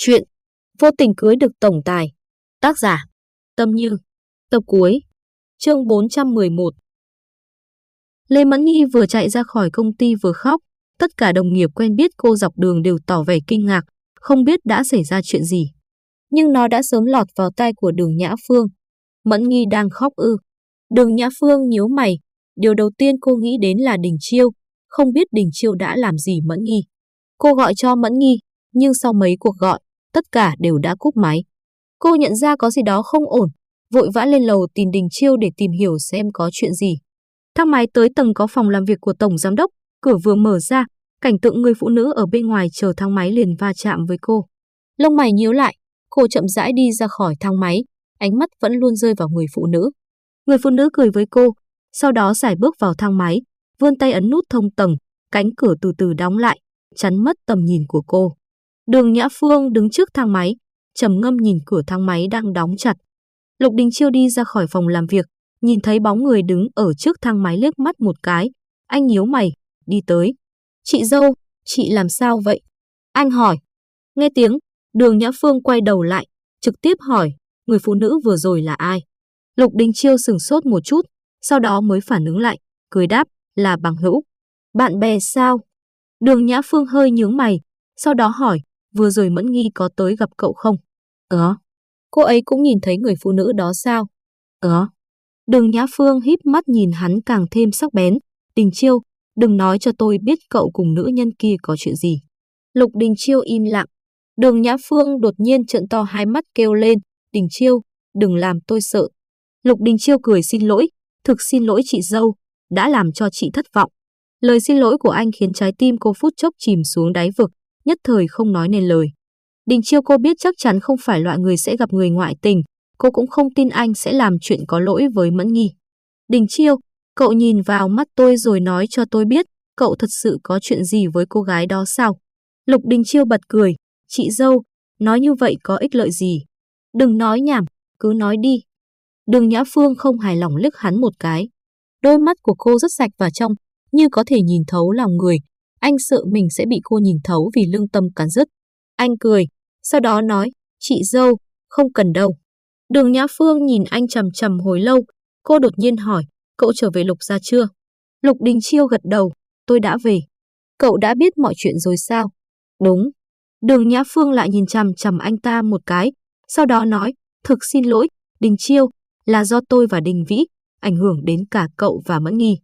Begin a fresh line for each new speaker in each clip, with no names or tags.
Chuyện Vô tình cưới được tổng tài. Tác giả Tâm Như. Tập cuối. Chương 411 Lê Mẫn Nghi vừa chạy ra khỏi công ty vừa khóc. Tất cả đồng nghiệp quen biết cô dọc đường đều tỏ vẻ kinh ngạc, Không biết đã xảy ra chuyện gì. Nhưng nó đã sớm lọt vào tay của đường Nhã Phương. Mẫn Nghi đang khóc ư. Đường Nhã Phương nhíu mày. Điều đầu tiên cô nghĩ đến là Đình Chiêu. Không biết Đình Chiêu đã làm gì Mẫn Nghi. Cô gọi cho Mẫn Nghi, Nhưng sau mấy cuộc gọi tất cả đều đã cúp máy. Cô nhận ra có gì đó không ổn, vội vã lên lầu tìm Đình Chiêu để tìm hiểu xem có chuyện gì. Thang máy tới tầng có phòng làm việc của Tổng Giám đốc, cửa vừa mở ra, cảnh tượng người phụ nữ ở bên ngoài chờ thang máy liền va chạm với cô. Lông mày nhíu lại, cô chậm rãi đi ra khỏi thang máy, ánh mắt vẫn luôn rơi vào người phụ nữ. Người phụ nữ cười với cô, sau đó giải bước vào thang máy, vươn tay ấn nút thông tầng, cánh cửa từ từ đóng lại, chắn mất tầm nhìn của cô. Đường Nhã Phương đứng trước thang máy, trầm ngâm nhìn cửa thang máy đang đóng chặt. Lục Đình Chiêu đi ra khỏi phòng làm việc, nhìn thấy bóng người đứng ở trước thang máy liếc mắt một cái. Anh nhíu mày, đi tới. Chị dâu, chị làm sao vậy? Anh hỏi. Nghe tiếng, đường Nhã Phương quay đầu lại, trực tiếp hỏi, người phụ nữ vừa rồi là ai? Lục Đình Chiêu sừng sốt một chút, sau đó mới phản ứng lại, cười đáp, là bằng hữu. Bạn bè sao? Đường Nhã Phương hơi nhướng mày, sau đó hỏi, vừa rồi Mẫn Nghi có tới gặp cậu không? Có. Cô ấy cũng nhìn thấy người phụ nữ đó sao? Có. Đường Nhã Phương híp mắt nhìn hắn càng thêm sắc bén. Đình Chiêu, đừng nói cho tôi biết cậu cùng nữ nhân kia có chuyện gì. Lục Đình Chiêu im lặng. Đường Nhã Phương đột nhiên trợn to hai mắt kêu lên. Đình Chiêu, đừng làm tôi sợ. Lục Đình Chiêu cười xin lỗi. Thực xin lỗi chị dâu, đã làm cho chị thất vọng. Lời xin lỗi của anh khiến trái tim cô phút chốc chìm xuống đáy vực nhất thời không nói nên lời. Đình Chiêu cô biết chắc chắn không phải loại người sẽ gặp người ngoại tình, cô cũng không tin anh sẽ làm chuyện có lỗi với Mẫn Nghi. Đình Chiêu, cậu nhìn vào mắt tôi rồi nói cho tôi biết, cậu thật sự có chuyện gì với cô gái đó sao? Lục Đình Chiêu bật cười, chị dâu, nói như vậy có ích lợi gì? Đừng nói nhảm, cứ nói đi. Đường Nhã Phương không hài lòng liếc hắn một cái. Đôi mắt của cô rất sạch và trong, như có thể nhìn thấu lòng người, anh sợ mình sẽ bị cô nhìn thấu vì lương tâm cắn rứt. Anh cười, sau đó nói, chị dâu, không cần đâu. Đường Nhã Phương nhìn anh trầm trầm hồi lâu, cô đột nhiên hỏi, cậu trở về Lục ra chưa? Lục Đình Chiêu gật đầu, tôi đã về. Cậu đã biết mọi chuyện rồi sao? Đúng. Đường Nhã Phương lại nhìn chằm chằm anh ta một cái, sau đó nói, thực xin lỗi, Đình Chiêu, là do tôi và Đình Vĩ, ảnh hưởng đến cả cậu và Mẫn Nghi.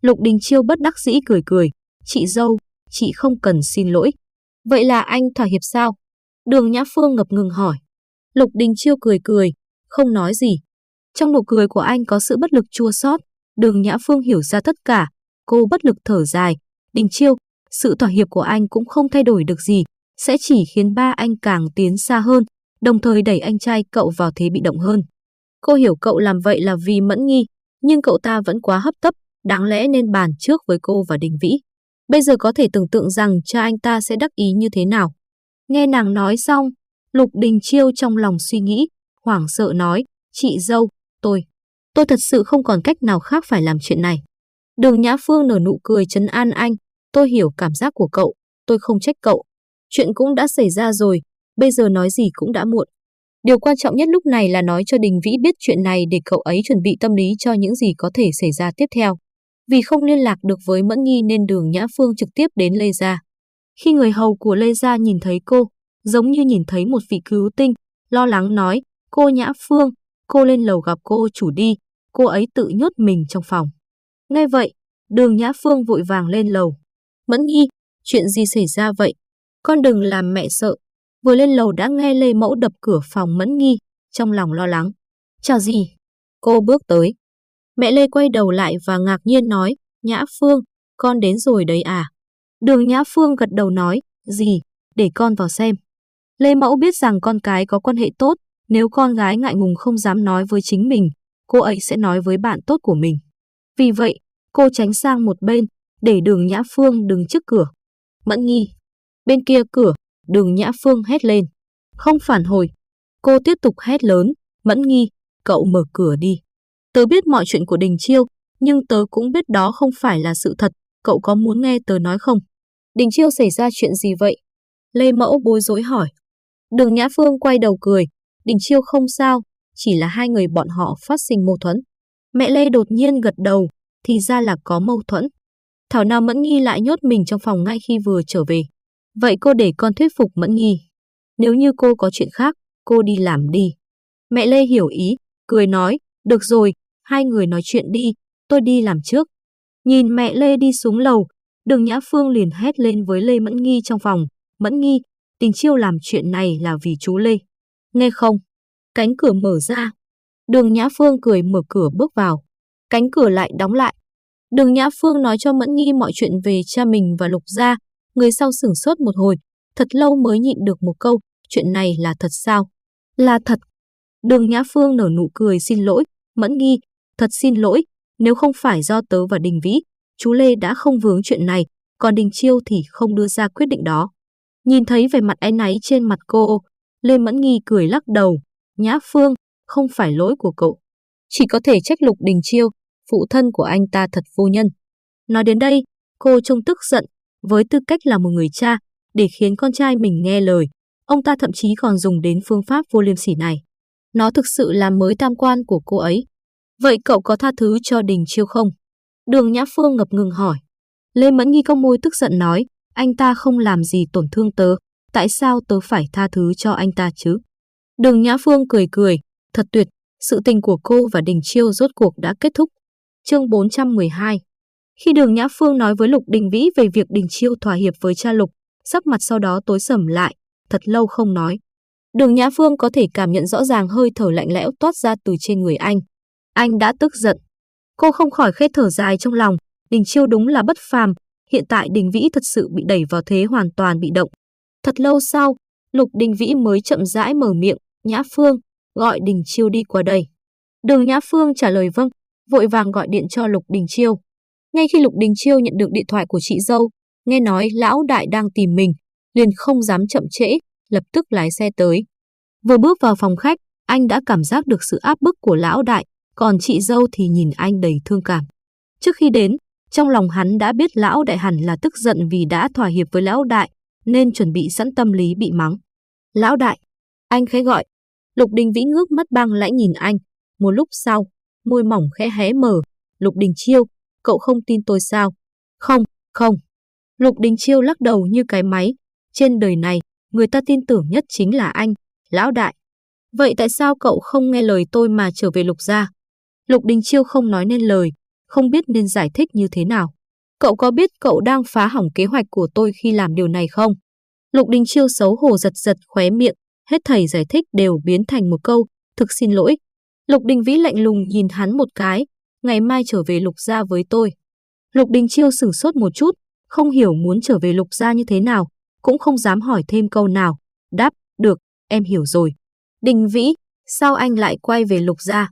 Lục Đình Chiêu bất đắc dĩ cười cười, Chị dâu, chị không cần xin lỗi. Vậy là anh thỏa hiệp sao? Đường Nhã Phương ngập ngừng hỏi. Lục Đình Chiêu cười cười, không nói gì. Trong nụ cười của anh có sự bất lực chua xót. Đường Nhã Phương hiểu ra tất cả. Cô bất lực thở dài. Đình Chiêu, sự thỏa hiệp của anh cũng không thay đổi được gì. Sẽ chỉ khiến ba anh càng tiến xa hơn, đồng thời đẩy anh trai cậu vào thế bị động hơn. Cô hiểu cậu làm vậy là vì mẫn nghi, nhưng cậu ta vẫn quá hấp tấp, đáng lẽ nên bàn trước với cô và Đình Vĩ. Bây giờ có thể tưởng tượng rằng cha anh ta sẽ đắc ý như thế nào. Nghe nàng nói xong, Lục Đình Chiêu trong lòng suy nghĩ, hoảng sợ nói, chị dâu, tôi, tôi thật sự không còn cách nào khác phải làm chuyện này. Đường Nhã Phương nở nụ cười chấn an anh, tôi hiểu cảm giác của cậu, tôi không trách cậu. Chuyện cũng đã xảy ra rồi, bây giờ nói gì cũng đã muộn. Điều quan trọng nhất lúc này là nói cho Đình Vĩ biết chuyện này để cậu ấy chuẩn bị tâm lý cho những gì có thể xảy ra tiếp theo. Vì không liên lạc được với Mẫn Nhi nên đường Nhã Phương trực tiếp đến Lê Gia. Khi người hầu của Lê Gia nhìn thấy cô, giống như nhìn thấy một vị cứu tinh, lo lắng nói, cô Nhã Phương, cô lên lầu gặp cô chủ đi, cô ấy tự nhốt mình trong phòng. Nghe vậy, đường Nhã Phương vội vàng lên lầu. Mẫn Nhi, chuyện gì xảy ra vậy? Con đừng làm mẹ sợ. Vừa lên lầu đã nghe Lê Mẫu đập cửa phòng Mẫn Nhi, trong lòng lo lắng. Chào gì? Cô bước tới, Mẹ Lê quay đầu lại và ngạc nhiên nói, Nhã Phương, con đến rồi đấy à? Đường Nhã Phương gật đầu nói, gì, để con vào xem. Lê Mẫu biết rằng con cái có quan hệ tốt, nếu con gái ngại ngùng không dám nói với chính mình, cô ấy sẽ nói với bạn tốt của mình. Vì vậy, cô tránh sang một bên, để đường Nhã Phương đứng trước cửa. Mẫn nghi. Bên kia cửa, đường Nhã Phương hét lên. Không phản hồi. Cô tiếp tục hét lớn, Mẫn nghi, cậu mở cửa đi. Tớ biết mọi chuyện của Đình Chiêu, nhưng tớ cũng biết đó không phải là sự thật, cậu có muốn nghe tớ nói không? Đình Chiêu xảy ra chuyện gì vậy? Lê Mẫu bối rối hỏi. Đường Nhã Phương quay đầu cười, Đình Chiêu không sao, chỉ là hai người bọn họ phát sinh mâu thuẫn. Mẹ Lê đột nhiên gật đầu, thì ra là có mâu thuẫn. Thảo nào Mẫn Nghi lại nhốt mình trong phòng ngay khi vừa trở về. Vậy cô để con thuyết phục Mẫn Nghi. Nếu như cô có chuyện khác, cô đi làm đi. Mẹ Lê hiểu ý, cười nói, được rồi, hai người nói chuyện đi, tôi đi làm trước. Nhìn mẹ Lê đi xuống lầu, đường Nhã Phương liền hét lên với Lê Mẫn Nghi trong phòng. Mẫn Nghi, tình chiêu làm chuyện này là vì chú Lê. Nghe không? Cánh cửa mở ra. Đường Nhã Phương cười mở cửa bước vào. Cánh cửa lại đóng lại. Đường Nhã Phương nói cho Mẫn Nghi mọi chuyện về cha mình và Lục Gia. Người sau sửng sốt một hồi, thật lâu mới nhịn được một câu, chuyện này là thật sao? Là thật. Đường Nhã Phương nở nụ cười xin lỗi, Mẫn Nghi, thật xin lỗi, nếu không phải do tớ và Đình Vĩ, chú Lê đã không vướng chuyện này, còn Đình Chiêu thì không đưa ra quyết định đó. Nhìn thấy vẻ mặt áy náy trên mặt cô, Lê Mẫn Nghi cười lắc đầu, Nhã Phương, không phải lỗi của cậu. Chỉ có thể trách Lục Đình Chiêu, phụ thân của anh ta thật vô nhân. Nói đến đây, cô trông tức giận, với tư cách là một người cha, để khiến con trai mình nghe lời. Ông ta thậm chí còn dùng đến phương pháp vô liêm sỉ này. Nó thực sự làm mới tam quan của cô ấy. Vậy cậu có tha thứ cho Đình Chiêu không? Đường Nhã Phương ngập ngừng hỏi. Lê Mẫn Nghi cong môi tức giận nói, anh ta không làm gì tổn thương tớ, tại sao tớ phải tha thứ cho anh ta chứ? Đường Nhã Phương cười cười, thật tuyệt, sự tình của cô và Đình Chiêu rốt cuộc đã kết thúc. Chương 412 Khi đường Nhã Phương nói với Lục Đình Vĩ về việc Đình Chiêu thỏa hiệp với cha Lục, sắc mặt sau đó tối sầm lại, thật lâu không nói. Đường Nhã Phương có thể cảm nhận rõ ràng hơi thở lạnh lẽo toát ra từ trên người anh. Anh đã tức giận. Cô không khỏi khét thở dài trong lòng, Đình Chiêu đúng là bất phàm, hiện tại Đình Vĩ thật sự bị đẩy vào thế hoàn toàn bị động. Thật lâu sau, Lục Đình Vĩ mới chậm rãi mở miệng, Nhã Phương, gọi Đình Chiêu đi qua đây. Đường Nhã Phương trả lời vâng, vội vàng gọi điện cho Lục Đình Chiêu. Ngay khi Lục Đình Chiêu nhận được điện thoại của chị dâu, nghe nói lão đại đang tìm mình, liền không dám chậm trễ, lập tức lái xe tới. Vừa bước vào phòng khách, anh đã cảm giác được sự áp bức của lão đại, còn chị dâu thì nhìn anh đầy thương cảm. Trước khi đến, trong lòng hắn đã biết lão đại hẳn là tức giận vì đã thỏa hiệp với lão đại, nên chuẩn bị sẵn tâm lý bị mắng. Lão đại, anh khẽ gọi. Lục Đình Vĩ ngước mắt băng lãnh nhìn anh. Một lúc sau, môi mỏng khẽ hé mở. Lục Đình Chiêu, cậu không tin tôi sao? Không, không. Lục Đình Chiêu lắc đầu như cái máy. Trên đời này, người ta tin tưởng nhất chính là anh, lão đại. Vậy tại sao cậu không nghe lời tôi mà trở về Lục gia? Lục Đình Chiêu không nói nên lời, không biết nên giải thích như thế nào. Cậu có biết cậu đang phá hỏng kế hoạch của tôi khi làm điều này không? Lục Đình Chiêu xấu hổ giật giật khóe miệng, hết thầy giải thích đều biến thành một câu, thực xin lỗi. Lục Đình Vĩ lạnh lùng nhìn hắn một cái, ngày mai trở về Lục gia với tôi. Lục Đình Chiêu sửng sốt một chút, không hiểu muốn trở về Lục gia như thế nào, cũng không dám hỏi thêm câu nào. Đáp, được, em hiểu rồi. Đình Vĩ, sao anh lại quay về Lục gia?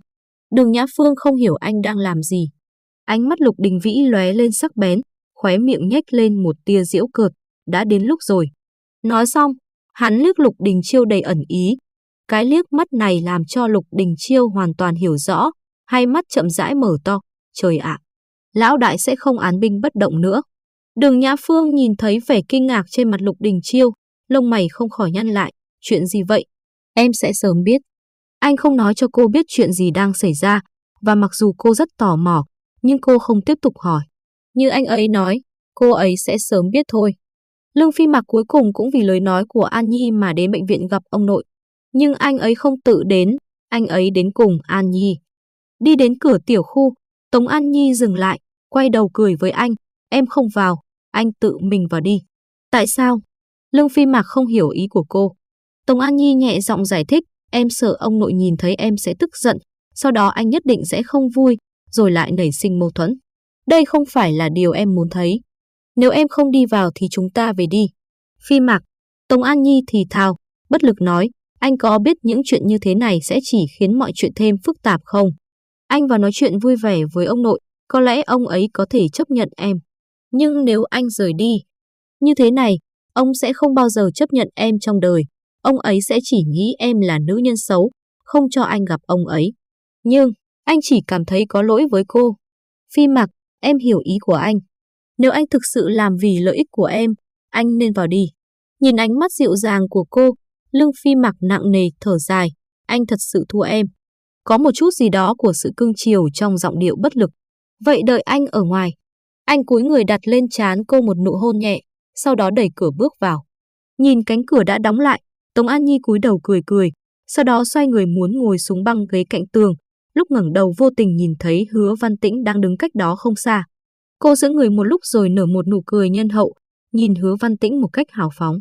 Đường Nhã Phương không hiểu anh đang làm gì. Ánh mắt Lục Đình Vĩ lóe lên sắc bén, khóe miệng nhếch lên một tia diễu cợt, đã đến lúc rồi. Nói xong, hắn liếc Lục Đình Chiêu đầy ẩn ý. Cái liếc mắt này làm cho Lục Đình Chiêu hoàn toàn hiểu rõ, hai mắt chậm rãi mở to, trời ạ. lão đại sẽ không án binh bất động nữa. Đường Nhã Phương nhìn thấy vẻ kinh ngạc trên mặt Lục Đình Chiêu, lông mày không khỏi nhăn lại, chuyện gì vậy? Em sẽ sớm biết. Anh không nói cho cô biết chuyện gì đang xảy ra, và mặc dù cô rất tò mò, nhưng cô không tiếp tục hỏi. Như anh ấy nói, cô ấy sẽ sớm biết thôi. Lương Phi Mạc cuối cùng cũng vì lời nói của An Nhi mà đến bệnh viện gặp ông nội. Nhưng anh ấy không tự đến, anh ấy đến cùng An Nhi. Đi đến cửa tiểu khu, Tống An Nhi dừng lại, quay đầu cười với anh. Em không vào, anh tự mình vào đi. Tại sao? Lương Phi Mạc không hiểu ý của cô. Tống An Nhi nhẹ giọng giải thích, em sợ ông nội nhìn thấy em sẽ tức giận, sau đó anh nhất định sẽ không vui, rồi lại nảy sinh mâu thuẫn. Đây không phải là điều em muốn thấy. Nếu em không đi vào thì chúng ta về đi. Phi Mạc, Tống An Nhi thì thào, bất lực nói, anh có biết những chuyện như thế này sẽ chỉ khiến mọi chuyện thêm phức tạp không? Anh vào nói chuyện vui vẻ với ông nội, có lẽ ông ấy có thể chấp nhận em. Nhưng nếu anh rời đi, như thế này, ông sẽ không bao giờ chấp nhận em trong đời. Ông ấy sẽ chỉ nghĩ em là nữ nhân xấu, không cho anh gặp ông ấy. Nhưng, anh chỉ cảm thấy có lỗi với cô. Phi Mặc, em hiểu ý của anh. Nếu anh thực sự làm vì lợi ích của em, anh nên vào đi. Nhìn ánh mắt dịu dàng của cô, lưng Phi mặc nặng nề thở dài, anh thật sự thua em. Có một chút gì đó của sự cưng chiều trong giọng điệu bất lực. Vậy đợi anh ở ngoài. Anh cúi người đặt lên trán cô một nụ hôn nhẹ, sau đó đẩy cửa bước vào. Nhìn cánh cửa đã đóng lại, Tống An Nhi cúi đầu cười cười, sau đó xoay người muốn ngồi xuống băng ghế cạnh tường, lúc ngẩng đầu vô tình nhìn thấy Hứa Văn Tĩnh đang đứng cách đó không xa. Cô giữ người một lúc rồi nở một nụ cười nhân hậu, nhìn Hứa Văn Tĩnh một cách hào phóng.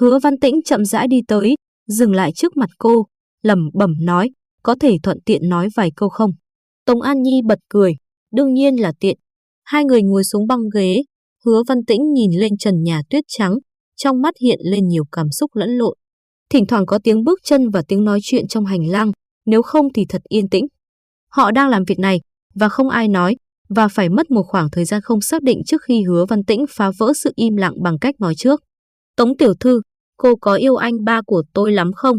Hứa Văn Tĩnh chậm rãi đi tới, dừng lại trước mặt cô, lẩm bẩm nói, có thể thuận tiện nói vài câu không? Tống An Nhi bật cười, đương nhiên là tiện. Hai người ngồi xuống băng ghế, Hứa Văn Tĩnh nhìn lên trần nhà tuyết trắng, trong mắt hiện lên nhiều cảm xúc lẫn lộn. Thỉnh thoảng có tiếng bước chân và tiếng nói chuyện trong hành lang, nếu không thì thật yên tĩnh. Họ đang làm việc này, và không ai nói, và phải mất một khoảng thời gian không xác định trước khi hứa văn tĩnh phá vỡ sự im lặng bằng cách nói trước. Tống tiểu thư, cô có yêu anh ba của tôi lắm không?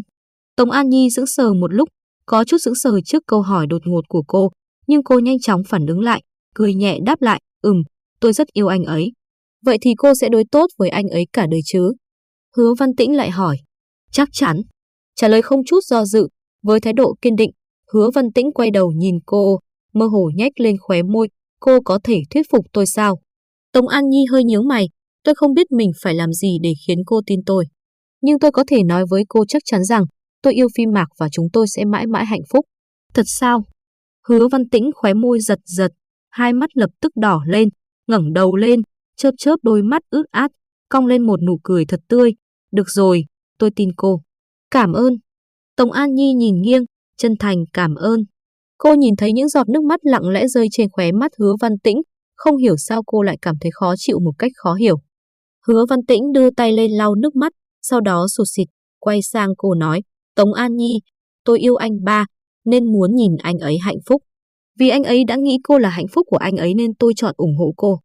Tống An Nhi sững sờ một lúc, có chút sững sờ trước câu hỏi đột ngột của cô, nhưng cô nhanh chóng phản ứng lại, cười nhẹ đáp lại, ừm, tôi rất yêu anh ấy. Vậy thì cô sẽ đối tốt với anh ấy cả đời chứ? Hứa Văn Tĩnh lại hỏi. Chắc chắn. Trả lời không chút do dự, với thái độ kiên định, Hứa Văn Tĩnh quay đầu nhìn cô, mơ hồ nhếch lên khóe môi, cô có thể thuyết phục tôi sao? Tống An Nhi hơi nhướng mày, tôi không biết mình phải làm gì để khiến cô tin tôi. Nhưng tôi có thể nói với cô chắc chắn rằng tôi yêu Phi Mạc và chúng tôi sẽ mãi mãi hạnh phúc. Thật sao? Hứa Văn Tĩnh khóe môi giật giật, hai mắt lập tức đỏ lên, ngẩng đầu lên, chớp chớp đôi mắt ướt át, cong lên một nụ cười thật tươi. Được rồi, tôi tin cô. Cảm ơn. tổng An Nhi nhìn nghiêng, chân thành cảm ơn. Cô nhìn thấy những giọt nước mắt lặng lẽ rơi trên khóe mắt hứa văn tĩnh, không hiểu sao cô lại cảm thấy khó chịu một cách khó hiểu. Hứa văn tĩnh đưa tay lên lau nước mắt, sau đó sụt xịt, quay sang cô nói, Tống An Nhi, tôi yêu anh ba, nên muốn nhìn anh ấy hạnh phúc. Vì anh ấy đã nghĩ cô là hạnh phúc của anh ấy nên tôi chọn ủng hộ cô.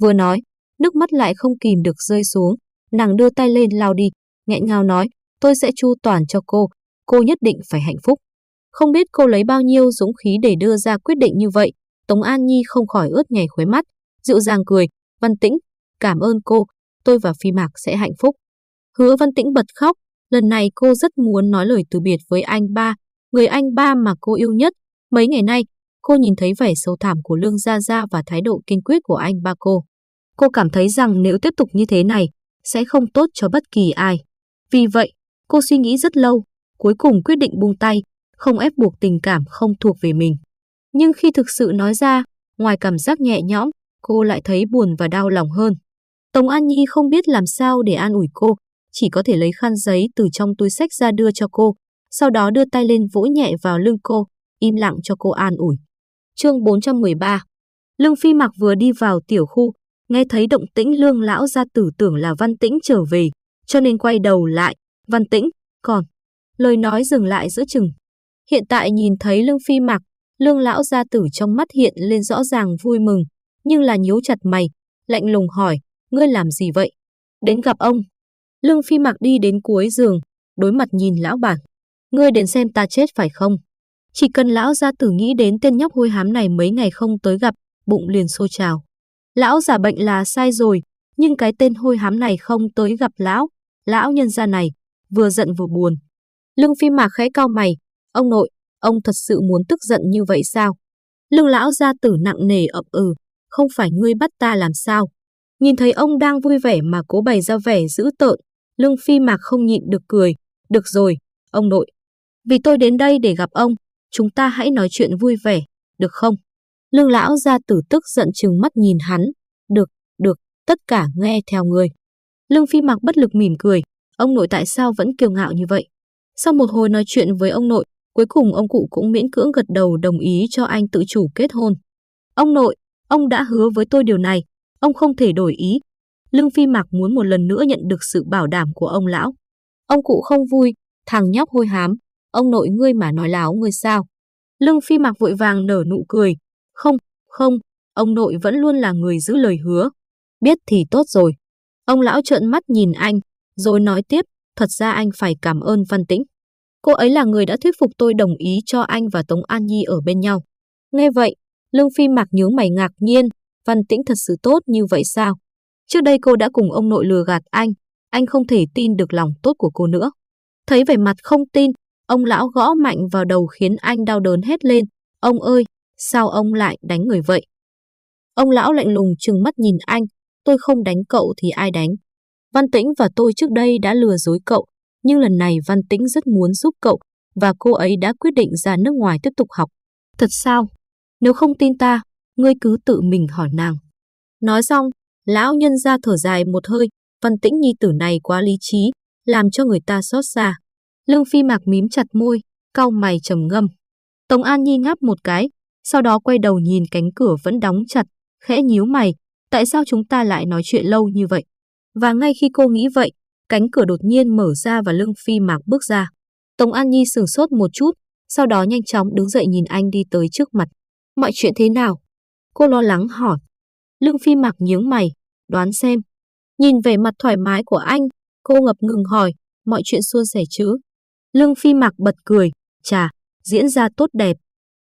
Vừa nói, nước mắt lại không kìm được rơi xuống, nàng đưa tay lên lau đi, nghẹn ngào nói, tôi sẽ chu toàn cho cô, cô nhất định phải hạnh phúc. Không biết cô lấy bao nhiêu dũng khí để đưa ra quyết định như vậy, Tống An Nhi không khỏi ướt nhảy khóe mắt, dịu dàng cười, Văn Tĩnh, cảm ơn cô, tôi và Phi Mạc sẽ hạnh phúc. Hứa Văn Tĩnh bật khóc, lần này cô rất muốn nói lời từ biệt với anh ba, người anh ba mà cô yêu nhất. Mấy ngày nay, cô nhìn thấy vẻ sâu thảm của Lương Gia Gia và thái độ kiên quyết của anh ba cô. Cô cảm thấy rằng nếu tiếp tục như thế này, sẽ không tốt cho bất kỳ ai. Vì vậy, cô suy nghĩ rất lâu, cuối cùng quyết định buông tay, không ép buộc tình cảm không thuộc về mình. Nhưng khi thực sự nói ra, ngoài cảm giác nhẹ nhõm, cô lại thấy buồn và đau lòng hơn. Tống An Nhi không biết làm sao để an ủi cô, chỉ có thể lấy khăn giấy từ trong túi sách ra đưa cho cô, sau đó đưa tay lên vỗ nhẹ vào lưng cô, im lặng cho cô an ủi. Chương 413 Lương Phi Mặc vừa đi vào tiểu khu, nghe thấy động tĩnh lương lão ra tử tưởng là Văn Tĩnh trở về, cho nên quay đầu lại, Văn Tĩnh, còn. Lời nói dừng lại giữa chừng. Hiện tại nhìn thấy lương phi mặc, lương lão gia tử trong mắt hiện lên rõ ràng vui mừng, nhưng là nhíu chặt mày, lạnh lùng hỏi, ngươi làm gì vậy? Đến gặp ông. Lương phi mặc đi đến cuối giường, đối mặt nhìn lão bản. Ngươi đến xem ta chết phải không? Chỉ cần lão gia tử nghĩ đến tên nhóc hôi hám này mấy ngày không tới gặp, bụng liền sôi trào. Lão giả bệnh là sai rồi, nhưng cái tên hôi hám này không tới gặp lão, lão nhân gia này, vừa giận vừa buồn. Lương Phi Mạc khẽ cao mày, ông nội, ông thật sự muốn tức giận như vậy sao? Lương lão gia tử nặng nề ậm ừ, không phải ngươi bắt ta làm sao? Nhìn thấy ông đang vui vẻ mà cố bày ra vẻ dữ tợn, Lương Phi Mạc không nhịn được cười, được rồi, ông nội. Vì tôi đến đây để gặp ông, chúng ta hãy nói chuyện vui vẻ, được không? Lương lão gia tử tức giận chừng mắt nhìn hắn, được, được, tất cả nghe theo người. Lương Phi Mạc bất lực mỉm cười, ông nội tại sao vẫn kiêu ngạo như vậy? Sau một hồi nói chuyện với ông nội, cuối cùng ông cụ cũng miễn cưỡng gật đầu đồng ý cho anh tự chủ kết hôn. Ông nội, ông đã hứa với tôi điều này, ông không thể đổi ý. Lương Phi Mạc muốn một lần nữa nhận được sự bảo đảm của ông lão. Ông cụ không vui, thằng nhóc hôi hám, ông nội ngươi mà nói láo ngươi sao? Lương Phi Mạc vội vàng nở nụ cười. Không, không, ông nội vẫn luôn là người giữ lời hứa. Biết thì tốt rồi. Ông lão trợn mắt nhìn anh, rồi nói tiếp, thật ra anh phải cảm ơn Văn Tĩnh. Cô ấy là người đã thuyết phục tôi đồng ý cho anh và Tống An Nhi ở bên nhau. Nghe vậy, Lương Phi mặc nhướng mày ngạc nhiên, Văn Tĩnh thật sự tốt như vậy sao? Trước đây cô đã cùng ông nội lừa gạt anh, anh không thể tin được lòng tốt của cô nữa. Thấy vẻ mặt không tin, ông lão gõ mạnh vào đầu khiến anh đau đớn hết lên. Ông ơi, sao ông lại đánh người vậy? Ông lão lạnh lùng trừng mắt nhìn anh, tôi không đánh cậu thì ai đánh. Văn Tĩnh và tôi trước đây đã lừa dối cậu, nhưng lần này Văn Tĩnh rất muốn giúp cậu và cô ấy đã quyết định ra nước ngoài tiếp tục học. Thật sao? Nếu không tin ta, ngươi cứ tự mình hỏi nàng. Nói xong, lão nhân ra thở dài một hơi, Văn Tĩnh nhi tử này quá lý trí, làm cho người ta xót xa. Lương Phi Mạc mím chặt môi, cau mày trầm ngâm. Tống An Nhi ngáp một cái, sau đó quay đầu nhìn cánh cửa vẫn đóng chặt, khẽ nhíu mày, tại sao chúng ta lại nói chuyện lâu như vậy? Và ngay khi cô nghĩ vậy, cánh cửa đột nhiên mở ra và Lương Phi Mạc bước ra. Tống An Nhi sửng sốt một chút, sau đó nhanh chóng đứng dậy nhìn anh đi tới trước mặt. Mọi chuyện thế nào? Cô lo lắng hỏi. Lương Phi Mạc nhướng mày, đoán xem. Nhìn về mặt thoải mái của anh, cô ngập ngừng hỏi, mọi chuyện suôn sẻ chứ? Lương Phi Mạc bật cười, chà, diễn ra tốt đẹp.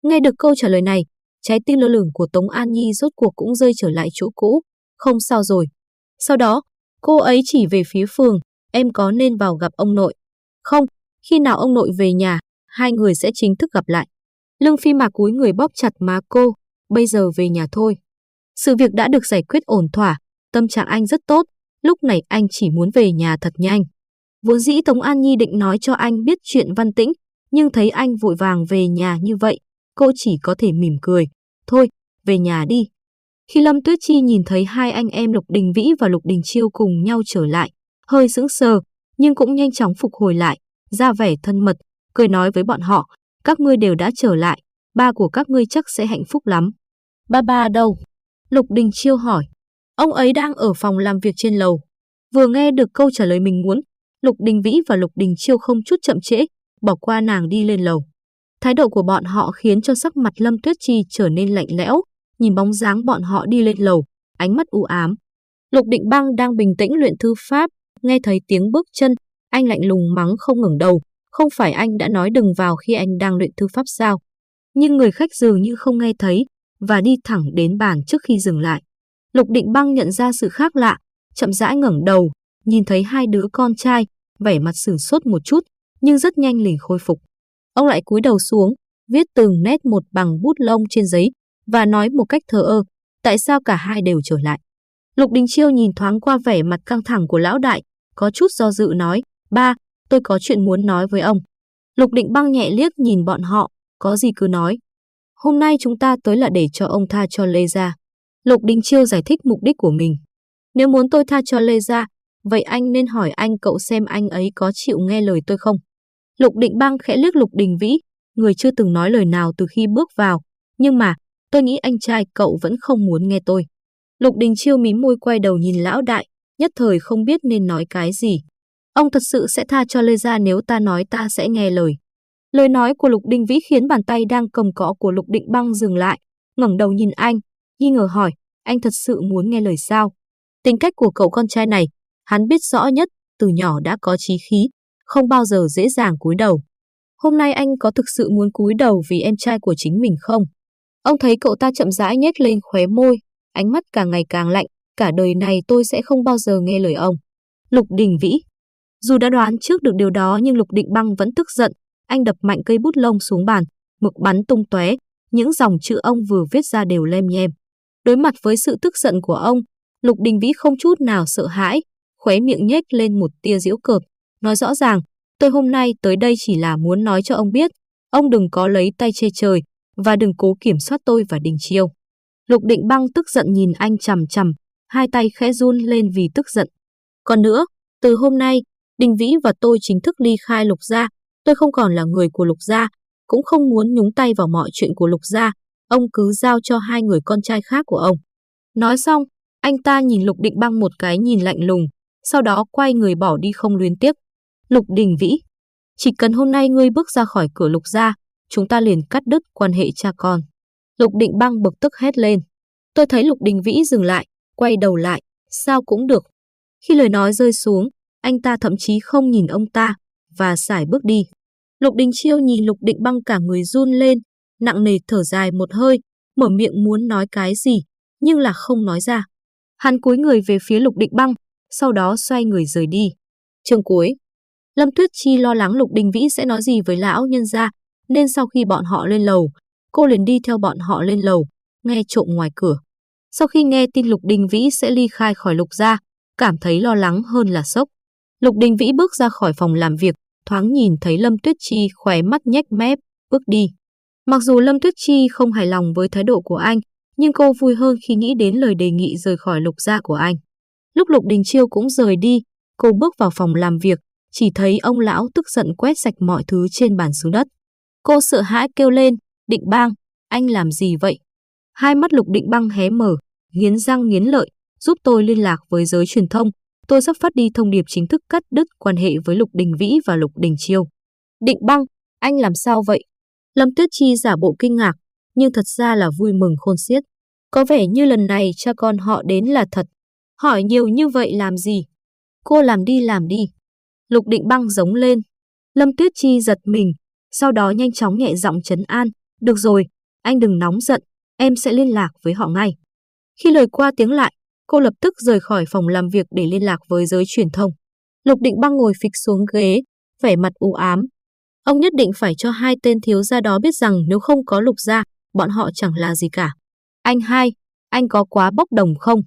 Nghe được câu trả lời này, trái tim lơ lửng của Tống An Nhi rốt cuộc cũng rơi trở lại chỗ cũ. Không sao rồi. Sau đó, cô ấy chỉ về phía phường, em có nên vào gặp ông nội? Không, khi nào ông nội về nhà, hai người sẽ chính thức gặp lại. Lương Phi Mạc cúi người bóp chặt má cô, bây giờ về nhà thôi. Sự việc đã được giải quyết ổn thỏa, tâm trạng anh rất tốt, lúc này anh chỉ muốn về nhà thật nhanh. Vốn dĩ Tống An Nhi định nói cho anh biết chuyện văn tĩnh, nhưng thấy anh vội vàng về nhà như vậy, cô chỉ có thể mỉm cười. Thôi, về nhà đi. Khi Lâm Tuyết Chi nhìn thấy hai anh em Lục Đình Vĩ và Lục Đình Chiêu cùng nhau trở lại, hơi sững sờ, nhưng cũng nhanh chóng phục hồi lại, ra vẻ thân mật, cười nói với bọn họ, các ngươi đều đã trở lại, ba của các ngươi chắc sẽ hạnh phúc lắm. Ba ba đâu? Lục Đình Chiêu hỏi. Ông ấy đang ở phòng làm việc trên lầu. Vừa nghe được câu trả lời mình muốn, Lục Đình Vĩ và Lục Đình Chiêu không chút chậm trễ, bỏ qua nàng đi lên lầu. Thái độ của bọn họ khiến cho sắc mặt Lâm Tuyết Chi trở nên lạnh lẽo, nhìn bóng dáng bọn họ đi lên lầu, ánh mắt u ám. Lục Định Băng đang bình tĩnh luyện thư pháp, nghe thấy tiếng bước chân, anh lạnh lùng mắng không ngẩng đầu, không phải anh đã nói đừng vào khi anh đang luyện thư pháp sao? Nhưng người khách dường như không nghe thấy và đi thẳng đến bàn trước khi dừng lại. Lục Định Băng nhận ra sự khác lạ, chậm rãi ngẩng đầu, nhìn thấy hai đứa con trai, vẻ mặt sửng sốt một chút, nhưng rất nhanh liền khôi phục. Ông lại cúi đầu xuống, viết từng nét một bằng bút lông trên giấy và nói một cách thờ ơ, tại sao cả hai đều trở lại. Lục Đình Chiêu nhìn thoáng qua vẻ mặt căng thẳng của lão đại, có chút do dự nói, ba, tôi có chuyện muốn nói với ông. Lục Định băng nhẹ liếc nhìn bọn họ, có gì cứ nói. Hôm nay chúng ta tới là để cho ông tha cho Lê Gia. Lục Đình Chiêu giải thích mục đích của mình. Nếu muốn tôi tha cho Lê Gia, vậy anh nên hỏi anh cậu xem anh ấy có chịu nghe lời tôi không. Lục Định băng khẽ liếc Lục Đình Vĩ, người chưa từng nói lời nào từ khi bước vào, nhưng mà tôi nghĩ anh trai cậu vẫn không muốn nghe tôi. Lục Đình Chiêu mím môi quay đầu nhìn lão đại, nhất thời không biết nên nói cái gì. Ông thật sự sẽ tha cho Lê Gia nếu ta nói ta sẽ nghe lời. Lời nói của Lục Đình Vĩ khiến bàn tay đang cầm cọ của Lục Định Băng dừng lại, ngẩng đầu nhìn anh, nghi ngờ hỏi, anh thật sự muốn nghe lời sao? Tính cách của cậu con trai này, hắn biết rõ nhất, từ nhỏ đã có trí khí, không bao giờ dễ dàng cúi đầu. Hôm nay anh có thực sự muốn cúi đầu vì em trai của chính mình không? Ông thấy cậu ta chậm rãi nhếch lên khóe môi, ánh mắt càng ngày càng lạnh, cả đời này tôi sẽ không bao giờ nghe lời ông. Lục Đình Vĩ Dù đã đoán trước được điều đó nhưng Lục Định Băng vẫn tức giận, anh đập mạnh cây bút lông xuống bàn, mực bắn tung tóe, những dòng chữ ông vừa viết ra đều lem nhem. Đối mặt với sự tức giận của ông, Lục Đình Vĩ không chút nào sợ hãi, khóe miệng nhếch lên một tia giễu cợt, nói rõ ràng, tôi hôm nay tới đây chỉ là muốn nói cho ông biết, ông đừng có lấy tay chê trời và đừng cố kiểm soát tôi và Đình Chiêu. Lục Định Băng tức giận nhìn anh chằm chằm, hai tay khẽ run lên vì tức giận. Còn nữa, từ hôm nay, Đình Vĩ và tôi chính thức ly khai Lục gia, tôi không còn là người của Lục gia, cũng không muốn nhúng tay vào mọi chuyện của Lục gia, ông cứ giao cho hai người con trai khác của ông. Nói xong, anh ta nhìn Lục Định Băng một cái nhìn lạnh lùng, sau đó quay người bỏ đi không luyến tiếc. Lục Đình Vĩ, chỉ cần hôm nay ngươi bước ra khỏi cửa Lục gia, chúng ta liền cắt đứt quan hệ cha con. Lục Định Băng bực tức hét lên. Tôi thấy Lục Đình Vĩ dừng lại, quay đầu lại, sao cũng được. Khi lời nói rơi xuống, anh ta thậm chí không nhìn ông ta, và xài bước đi. Lục Đình Chiêu nhìn Lục Định Băng cả người run lên, nặng nề thở dài một hơi, mở miệng muốn nói cái gì, nhưng là không nói ra. Hắn cúi người về phía Lục Định Băng, sau đó xoay người rời đi. Chương cuối Lâm Tuyết Chi lo lắng Lục Đình Vĩ sẽ nói gì với lão nhân gia, nên sau khi bọn họ lên lầu, cô liền đi theo bọn họ lên lầu, nghe trộm ngoài cửa. Sau khi nghe tin Lục Đình Vĩ sẽ ly khai khỏi Lục gia, cảm thấy lo lắng hơn là sốc. Lục Đình Vĩ bước ra khỏi phòng làm việc, thoáng nhìn thấy Lâm Tuyết Chi khóe mắt nhếch mép, bước đi. Mặc dù Lâm Tuyết Chi không hài lòng với thái độ của anh, nhưng cô vui hơn khi nghĩ đến lời đề nghị rời khỏi lục gia của anh. Lúc Lục Đình Chiêu cũng rời đi, cô bước vào phòng làm việc, chỉ thấy ông lão tức giận quét sạch mọi thứ trên bàn xuống đất. Cô sợ hãi kêu lên, định bang, anh làm gì vậy? Hai mắt Lục Định băng hé mở, nghiến răng nghiến lợi, giúp tôi liên lạc với giới truyền thông. Tôi sắp phát đi thông điệp chính thức cắt đứt quan hệ với Lục Đình Vĩ và Lục Đình Chiêu. Định băng, anh làm sao vậy? Lâm Tuyết Chi giả bộ kinh ngạc, nhưng thật ra là vui mừng khôn xiết. Có vẻ như lần này cha con họ đến là thật. Hỏi nhiều như vậy làm gì? Cô làm đi làm đi. Lục định băng giống lên. Lâm Tuyết Chi giật mình, sau đó nhanh chóng nhẹ giọng trấn an. Được rồi, anh đừng nóng giận, em sẽ liên lạc với họ ngay. Khi lời qua tiếng lại, cô lập tức rời khỏi phòng làm việc để liên lạc với giới truyền thông. Lục định băng ngồi phịch xuống ghế, vẻ mặt u ám. Ông nhất định phải cho hai tên thiếu gia đó biết rằng nếu không có lục gia, bọn họ chẳng là gì cả. Anh hai, anh có quá bốc đồng không?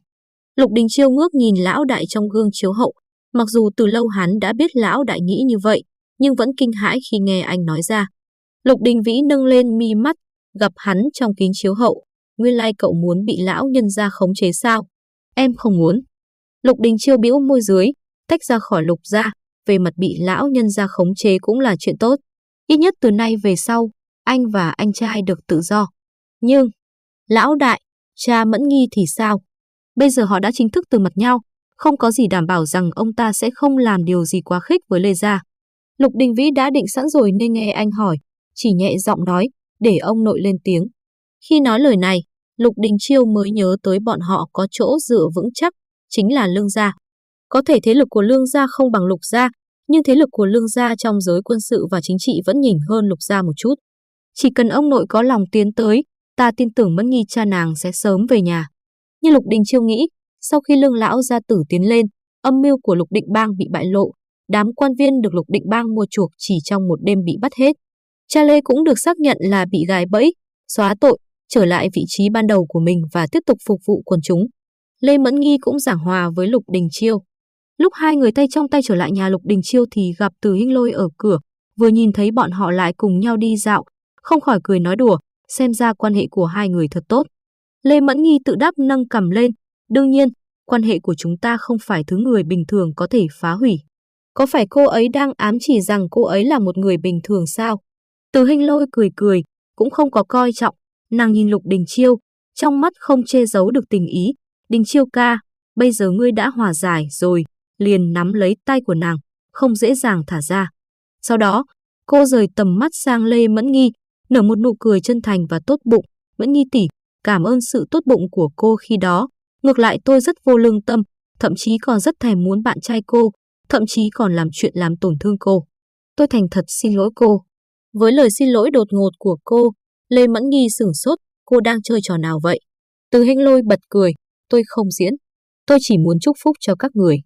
Lục Đình Chiêu ngước nhìn lão đại trong gương chiếu hậu. Mặc dù từ lâu hắn đã biết lão đại nghĩ như vậy, nhưng vẫn kinh hãi khi nghe anh nói ra. Lục Đình Vĩ nâng lên mi mắt, gặp hắn trong kính chiếu hậu. Nguyên lai cậu muốn bị lão nhân ra khống chế sao? Em không muốn. Lục Đình Chiêu bĩu môi dưới, tách ra khỏi lục ra. Về mặt bị lão nhân ra khống chế cũng là chuyện tốt. Ít nhất từ nay về sau, anh và anh trai được tự do. Nhưng, lão đại, cha Mẫn Nghi thì sao? Bây giờ họ đã chính thức từ mặt nhau, không có gì đảm bảo rằng ông ta sẽ không làm điều gì quá khích với Lê Gia. Lục Đình Vĩ đã định sẵn rồi nên nghe anh hỏi, chỉ nhẹ giọng nói, để ông nội lên tiếng. Khi nói lời này, Lục Đình Chiêu mới nhớ tới bọn họ có chỗ dựa vững chắc, chính là Lương Gia. Có thể thế lực của Lương Gia không bằng Lục Gia, nhưng thế lực của Lương Gia trong giới quân sự và chính trị vẫn nhỉnh hơn Lục Gia một chút. Chỉ cần ông nội có lòng tiến tới, ta tin tưởng Mẫn Nghi cha nàng sẽ sớm về nhà. Như Lục Đình Chiêu nghĩ, sau khi lương lão gia tử tiến lên, âm mưu của Lục Định Bang bị bại lộ, đám quan viên được Lục Định Bang mua chuộc chỉ trong một đêm bị bắt hết. Cha Lê cũng được xác nhận là bị gài bẫy, xóa tội, trở lại vị trí ban đầu của mình và tiếp tục phục vụ quần chúng. Lê Mẫn Nghi cũng giảng hòa với Lục Đình Chiêu. Lúc hai người tay trong tay trở lại nhà Lục Đình Chiêu thì gặp Từ Hinh Lôi ở cửa, vừa nhìn thấy bọn họ lại cùng nhau đi dạo, không khỏi cười nói đùa, xem ra quan hệ của hai người thật tốt. Lê Mẫn Nghi tự đáp nâng cầm lên, đương nhiên, quan hệ của chúng ta không phải thứ người bình thường có thể phá hủy. Có phải cô ấy đang ám chỉ rằng cô ấy là một người bình thường sao? Từ hình lôi cười cười, cũng không có coi trọng, nàng nhìn Lục Đình Chiêu, trong mắt không che giấu được tình ý. Đình Chiêu ca, bây giờ ngươi đã hòa giải rồi, liền nắm lấy tay của nàng, không dễ dàng thả ra. Sau đó, cô rời tầm mắt sang Lê Mẫn Nghi, nở một nụ cười chân thành và tốt bụng. Mẫn Nghi tỷ, cảm ơn sự tốt bụng của cô khi đó. Ngược lại tôi rất vô lương tâm, thậm chí còn rất thèm muốn bạn trai cô, thậm chí còn làm chuyện làm tổn thương cô. Tôi thành thật xin lỗi cô. Với lời xin lỗi đột ngột của cô, Lê Mẫn Nghi sửng sốt, cô đang chơi trò nào vậy? Từ hình lôi bật cười, tôi không diễn. Tôi chỉ muốn chúc phúc cho các người.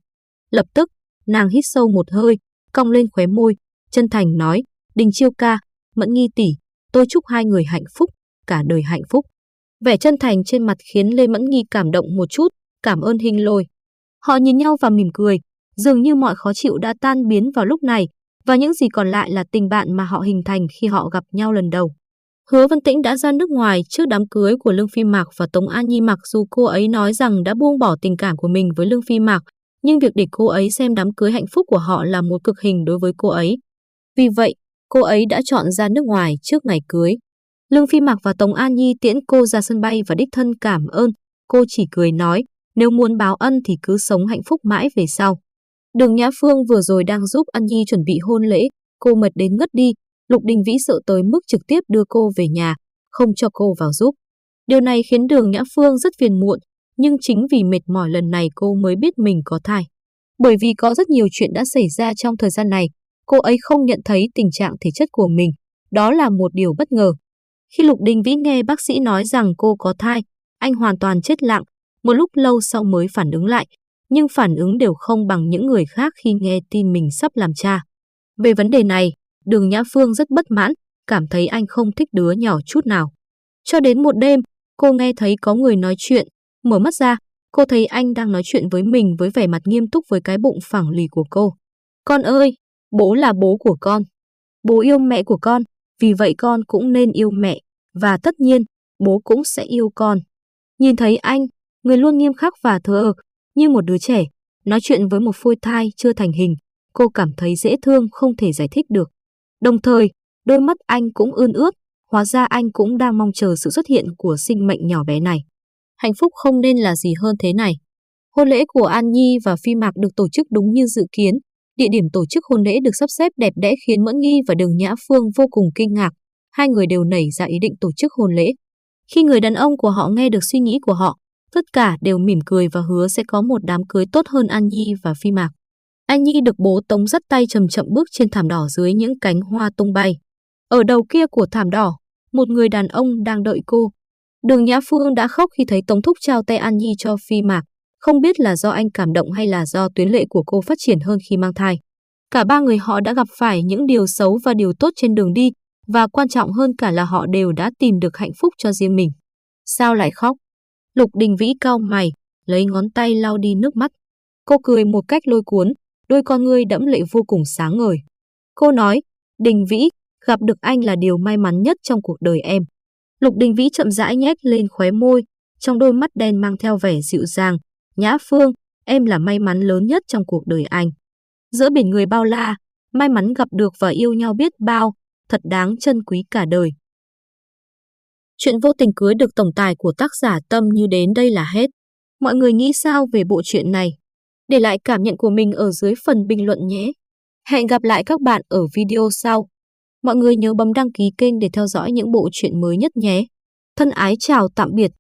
Lập tức, nàng hít sâu một hơi, cong lên khóe môi, chân thành nói, Đình Chiêu ca, Mẫn Nghi tỷ, tôi chúc hai người hạnh phúc, cả đời hạnh phúc. Vẻ chân thành trên mặt khiến Lê Mẫn Nghi cảm động một chút, cảm ơn hình lôi. Họ nhìn nhau và mỉm cười, dường như mọi khó chịu đã tan biến vào lúc này, và những gì còn lại là tình bạn mà họ hình thành khi họ gặp nhau lần đầu. Hứa văn Tĩnh đã ra nước ngoài trước đám cưới của Lương Phi Mạc và Tống An Nhi mặc dù cô ấy nói rằng đã buông bỏ tình cảm của mình với Lương Phi Mạc, nhưng việc để cô ấy xem đám cưới hạnh phúc của họ là một cực hình đối với cô ấy. Vì vậy, cô ấy đã chọn ra nước ngoài trước ngày cưới. Lương Phi Mạc và Tống An Nhi tiễn cô ra sân bay và đích thân cảm ơn. Cô chỉ cười nói, nếu muốn báo ân thì cứ sống hạnh phúc mãi về sau. Đường Nhã Phương vừa rồi đang giúp An Nhi chuẩn bị hôn lễ, cô mệt đến ngất đi. Lục Đình Vĩ sợ tới mức trực tiếp đưa cô về nhà, không cho cô vào giúp. Điều này khiến đường Nhã Phương rất phiền muộn, nhưng chính vì mệt mỏi lần này cô mới biết mình có thai. Bởi vì có rất nhiều chuyện đã xảy ra trong thời gian này, cô ấy không nhận thấy tình trạng thể chất của mình. Đó là một điều bất ngờ. Khi Lục Đình Vĩ nghe bác sĩ nói rằng cô có thai, anh hoàn toàn chết lặng, một lúc lâu sau mới phản ứng lại, nhưng phản ứng đều không bằng những người khác khi nghe tin mình sắp làm cha. Về vấn đề này, đường Nhã Phương rất bất mãn, cảm thấy anh không thích đứa nhỏ chút nào. Cho đến một đêm, cô nghe thấy có người nói chuyện, mở mắt ra, cô thấy anh đang nói chuyện với mình với vẻ mặt nghiêm túc với cái bụng phẳng lì của cô. Con ơi, bố là bố của con. Bố yêu mẹ của con, vì vậy con cũng nên yêu mẹ, và tất nhiên, bố cũng sẽ yêu con. Nhìn thấy anh, người luôn nghiêm khắc và thờ ơ, như một đứa trẻ, nói chuyện với một phôi thai chưa thành hình, cô cảm thấy dễ thương không thể giải thích được. Đồng thời, đôi mắt anh cũng ươn ướt, hóa ra anh cũng đang mong chờ sự xuất hiện của sinh mệnh nhỏ bé này. Hạnh phúc không nên là gì hơn thế này. Hôn lễ của An Nhi và Phi Mạc được tổ chức đúng như dự kiến. Địa điểm tổ chức hôn lễ được sắp xếp đẹp đẽ khiến Mẫn Nghi và Đường Nhã Phương vô cùng kinh ngạc. Hai người đều nảy ra ý định tổ chức hôn lễ. Khi người đàn ông của họ nghe được suy nghĩ của họ, tất cả đều mỉm cười và hứa sẽ có một đám cưới tốt hơn An Nhi và Phi Mạc. An Nhi được bố tống dắt tay chậm chậm bước trên thảm đỏ dưới những cánh hoa tung bay. Ở đầu kia của thảm đỏ, một người đàn ông đang đợi cô. Đường Nhã Phương đã khóc khi thấy Tống Thúc trao tay An Nhi cho Phi Mạc, không biết là do anh cảm động hay là do tuyến lệ của cô phát triển hơn khi mang thai. Cả ba người họ đã gặp phải những điều xấu và điều tốt trên đường đi, và quan trọng hơn cả là họ đều đã tìm được hạnh phúc cho riêng mình. Sao lại khóc? Lục Đình Vĩ cao mày, lấy ngón tay lau đi nước mắt. Cô cười một cách lôi cuốn, đôi con ngươi đẫm lệ vô cùng sáng ngời. Cô nói, Đình Vĩ, gặp được anh là điều may mắn nhất trong cuộc đời em. Lục Đình Vĩ chậm rãi nhếch lên khóe môi, trong đôi mắt đen mang theo vẻ dịu dàng. Nhã Phương, em là may mắn lớn nhất trong cuộc đời anh. Giữa biển người bao la, may mắn gặp được và yêu nhau biết bao, thật đáng trân quý cả đời. Chuyện vô tình cưới được tổng tài của tác giả Tâm như đến đây là hết. Mọi người nghĩ sao về bộ truyện này? Để lại cảm nhận của mình ở dưới phần bình luận nhé. Hẹn gặp lại các bạn ở video sau. Mọi người nhớ bấm đăng ký kênh để theo dõi những bộ truyện mới nhất nhé. Thân ái chào tạm biệt.